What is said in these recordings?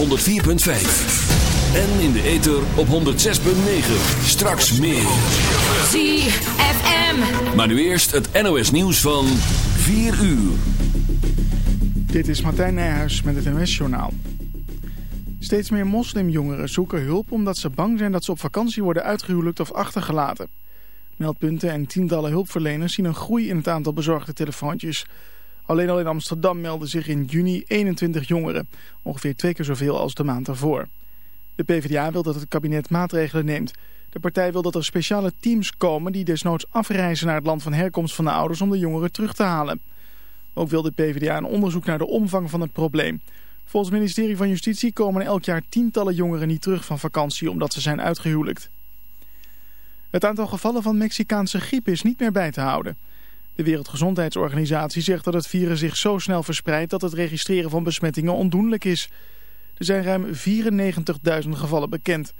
104.5. En in de ether op 106.9. Straks meer. ZFM. Maar nu eerst het NOS nieuws van 4 uur. Dit is Martijn Nijhuis met het NOS journaal. Steeds meer moslimjongeren zoeken hulp omdat ze bang zijn dat ze op vakantie worden uitgehuwelijkt of achtergelaten. Meldpunten en tientallen hulpverleners zien een groei in het aantal bezorgde telefoontjes... Alleen al in Amsterdam melden zich in juni 21 jongeren. Ongeveer twee keer zoveel als de maand daarvoor. De PvdA wil dat het kabinet maatregelen neemt. De partij wil dat er speciale teams komen die desnoods afreizen naar het land van herkomst van de ouders om de jongeren terug te halen. Ook wil de PvdA een onderzoek naar de omvang van het probleem. Volgens het ministerie van Justitie komen elk jaar tientallen jongeren niet terug van vakantie omdat ze zijn uitgehuwelijkt. Het aantal gevallen van Mexicaanse griep is niet meer bij te houden. De Wereldgezondheidsorganisatie zegt dat het virus zich zo snel verspreidt dat het registreren van besmettingen ondoenlijk is. Er zijn ruim 94.000 gevallen bekend.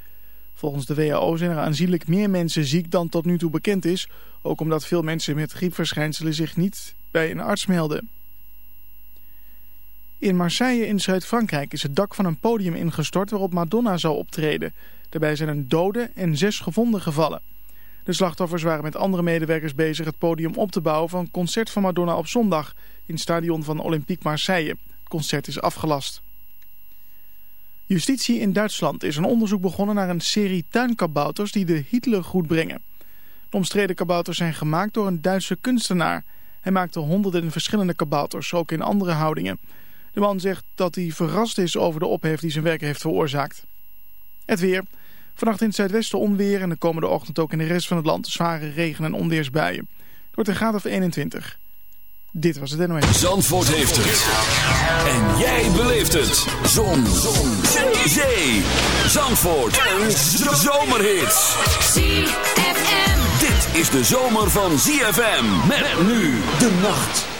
Volgens de WHO zijn er aanzienlijk meer mensen ziek dan tot nu toe bekend is. Ook omdat veel mensen met griepverschijnselen zich niet bij een arts melden. In Marseille in Zuid-Frankrijk is het dak van een podium ingestort waarop Madonna zou optreden. Daarbij zijn een dode en zes gewonden gevallen. De slachtoffers waren met andere medewerkers bezig het podium op te bouwen van een concert van Madonna op zondag in het stadion van Olympique Marseille. Het concert is afgelast. Justitie in Duitsland is een onderzoek begonnen naar een serie tuinkabouters die de Hitlergroet brengen. De omstreden kabouters zijn gemaakt door een Duitse kunstenaar. Hij maakte honderden verschillende kabouters, ook in andere houdingen. De man zegt dat hij verrast is over de ophef die zijn werk heeft veroorzaakt. Het weer... Vannacht in het zuidwesten onweer en de komende ochtend ook in de rest van het land zware regen- en onweersbuien. Het wordt een graad of 21. Dit was het NOS. Zandvoort heeft het. En jij beleeft het. Zon. Zon. Zee. Zandvoort. Een zomerhit. ZFM. Dit is de zomer van ZFM. Met nu de nacht.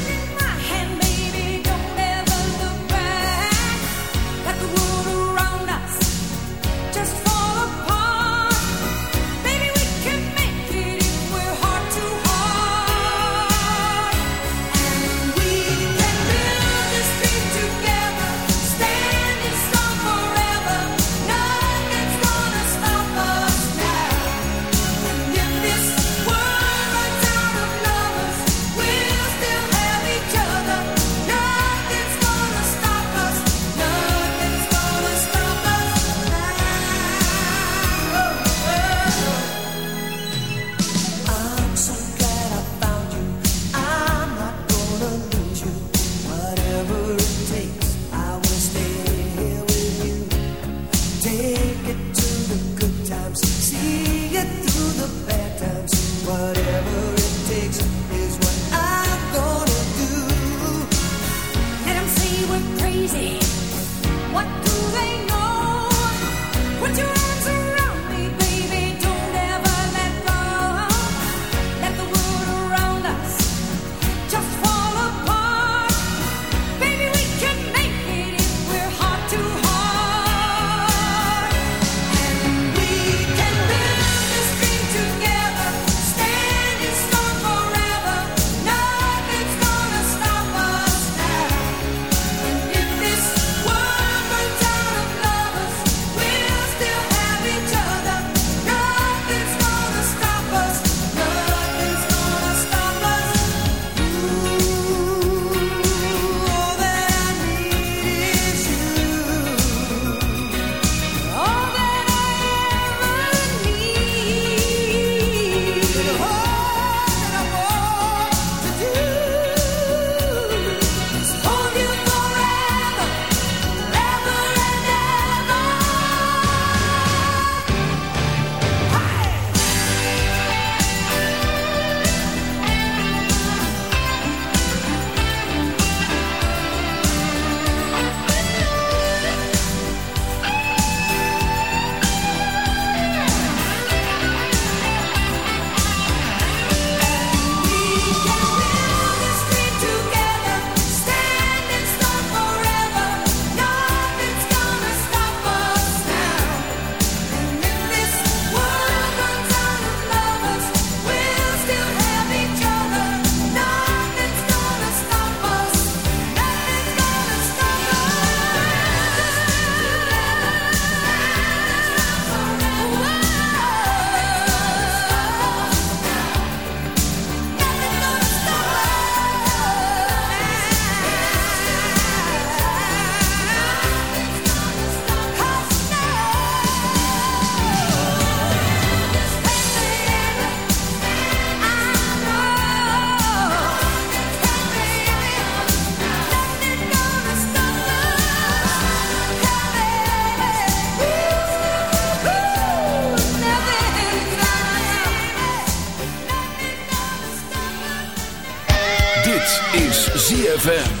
ZFM.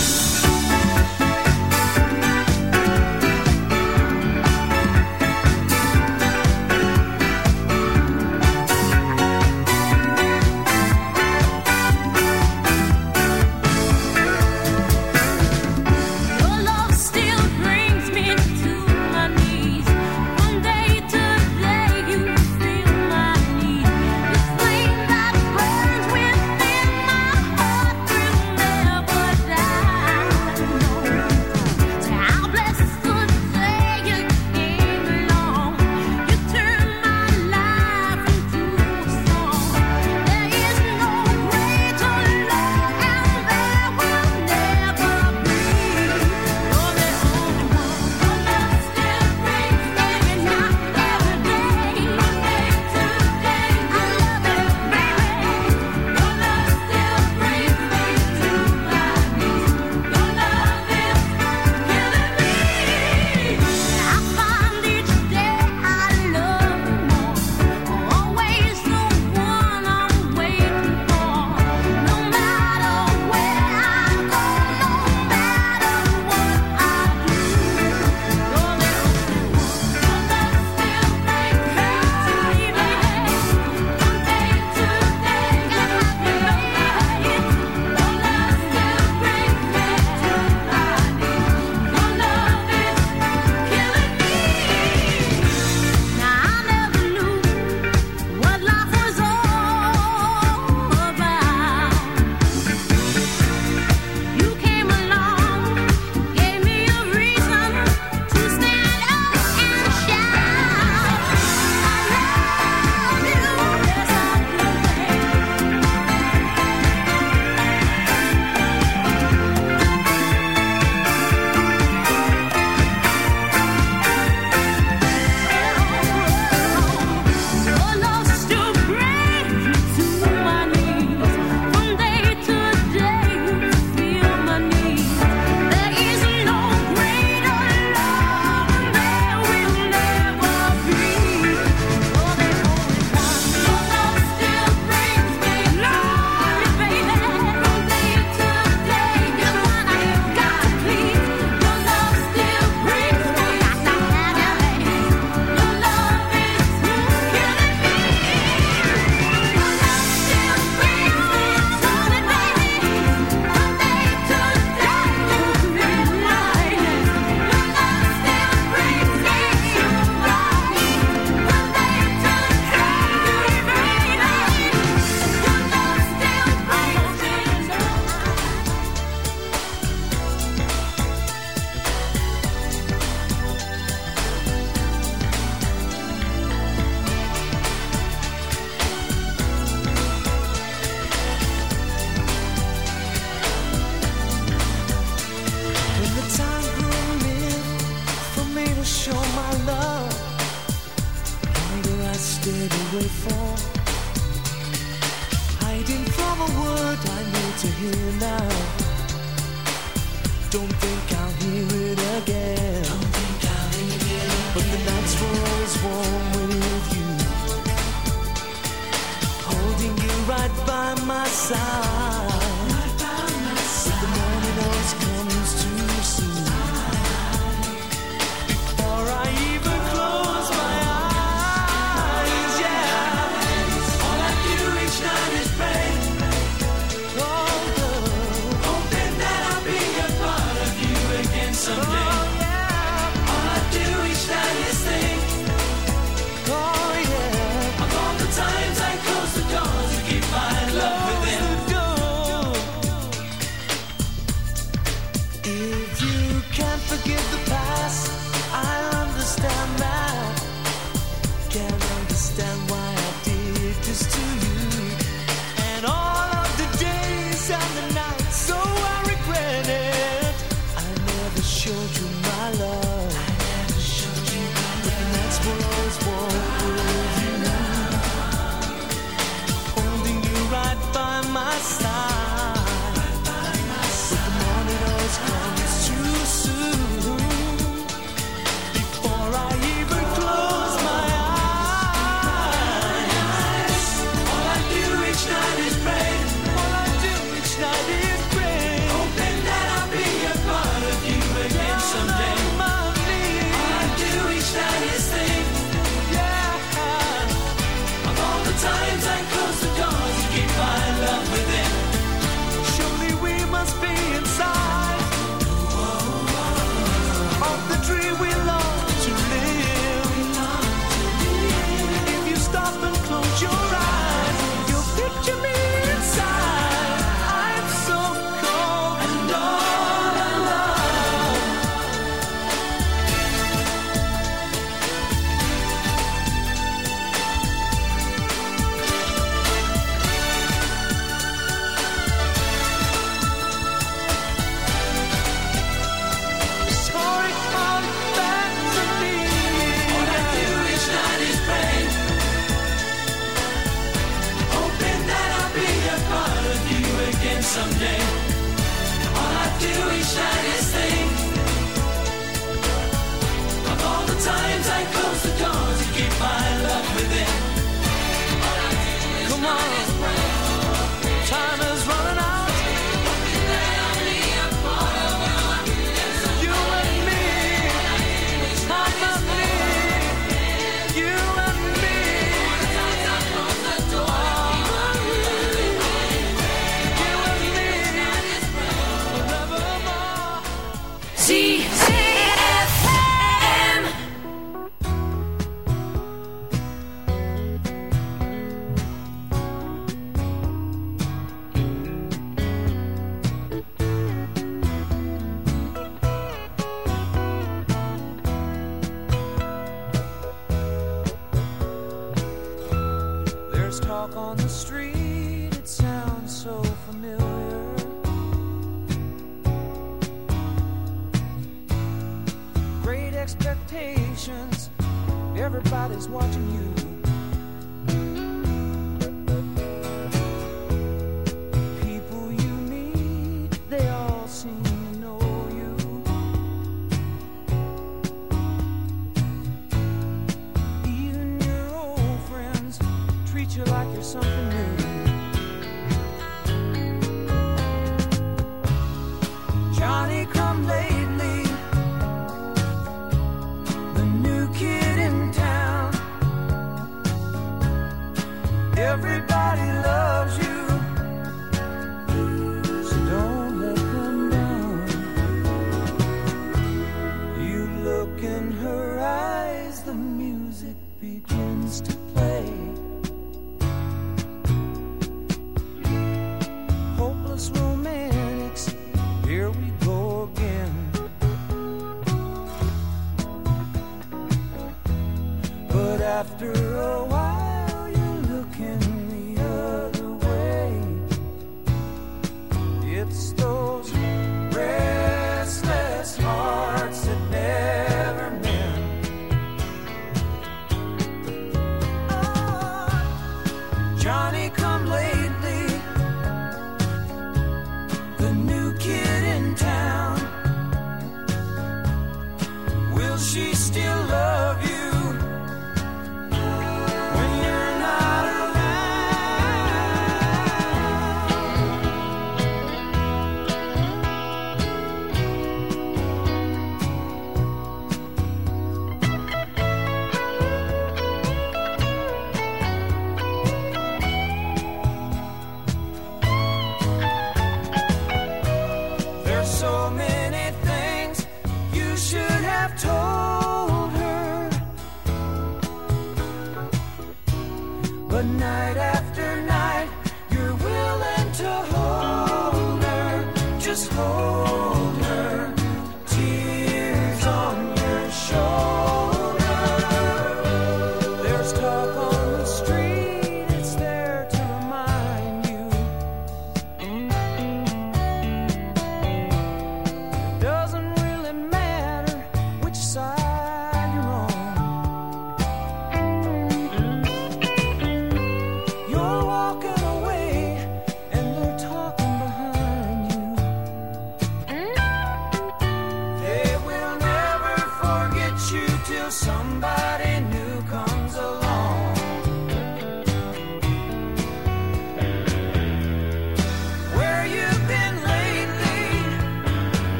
she still loves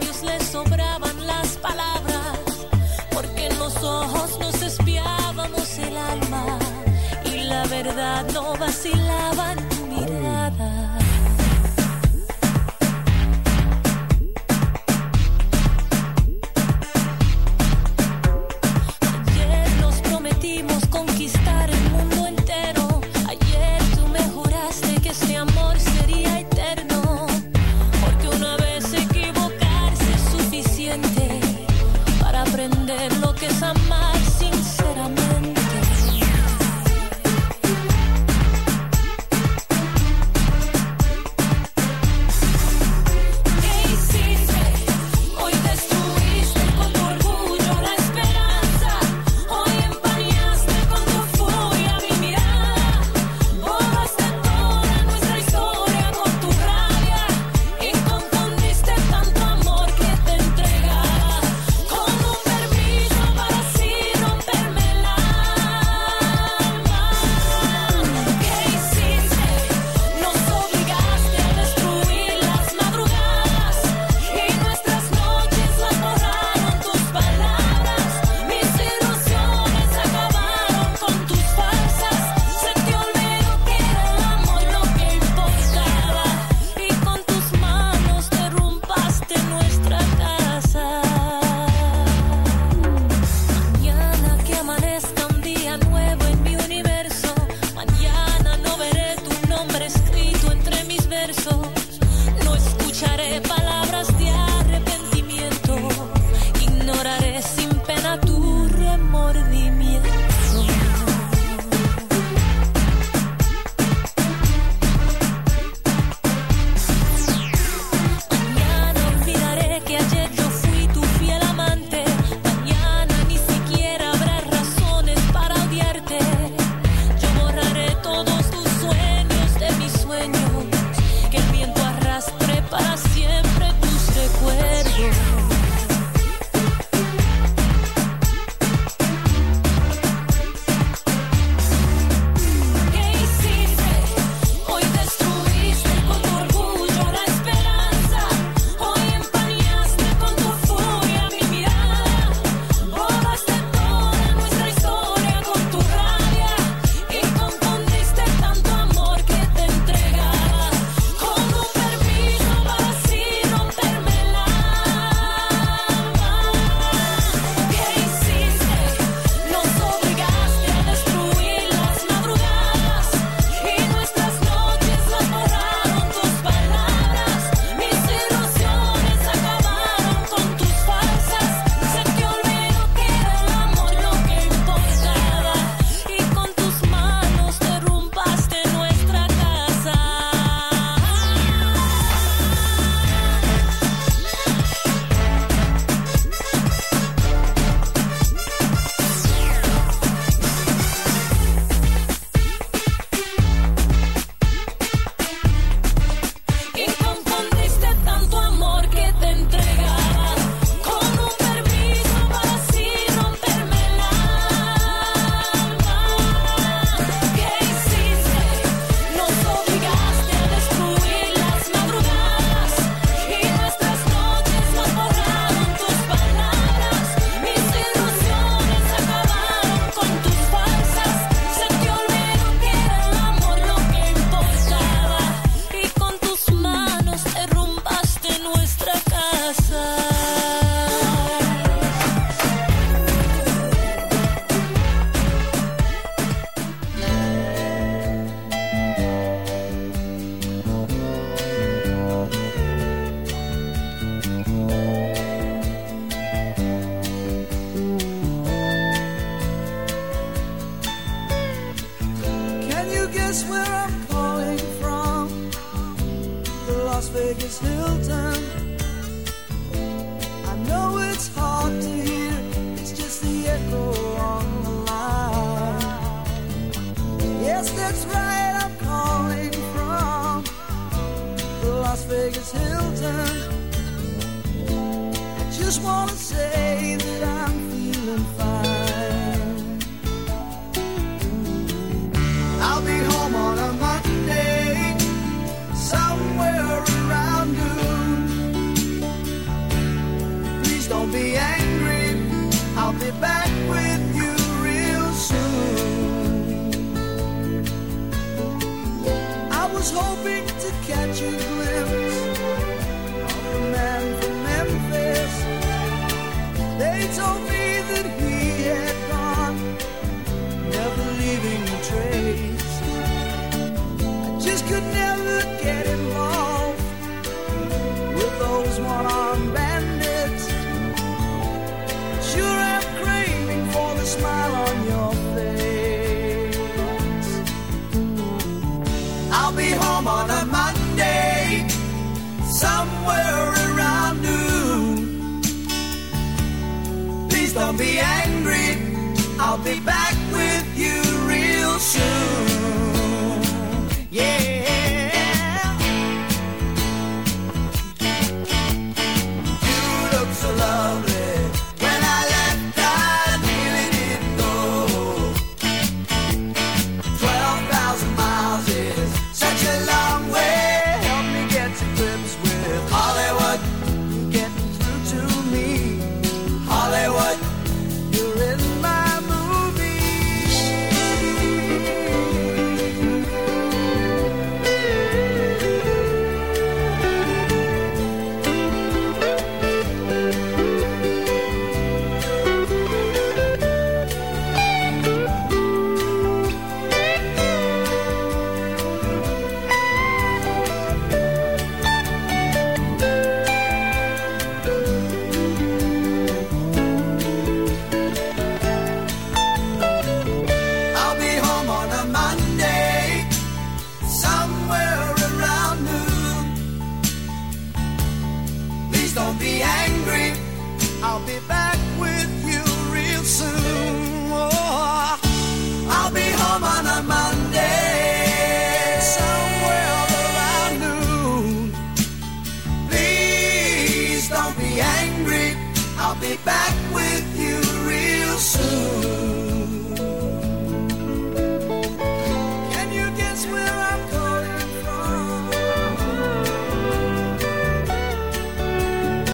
labios le sobraban las palabras, porque en los ojos nos espiábamos el alma y la verdad no vacilaba en tu mirada. I'll be home on a Monday, somewhere around noon. Please don't be angry, I'll be back.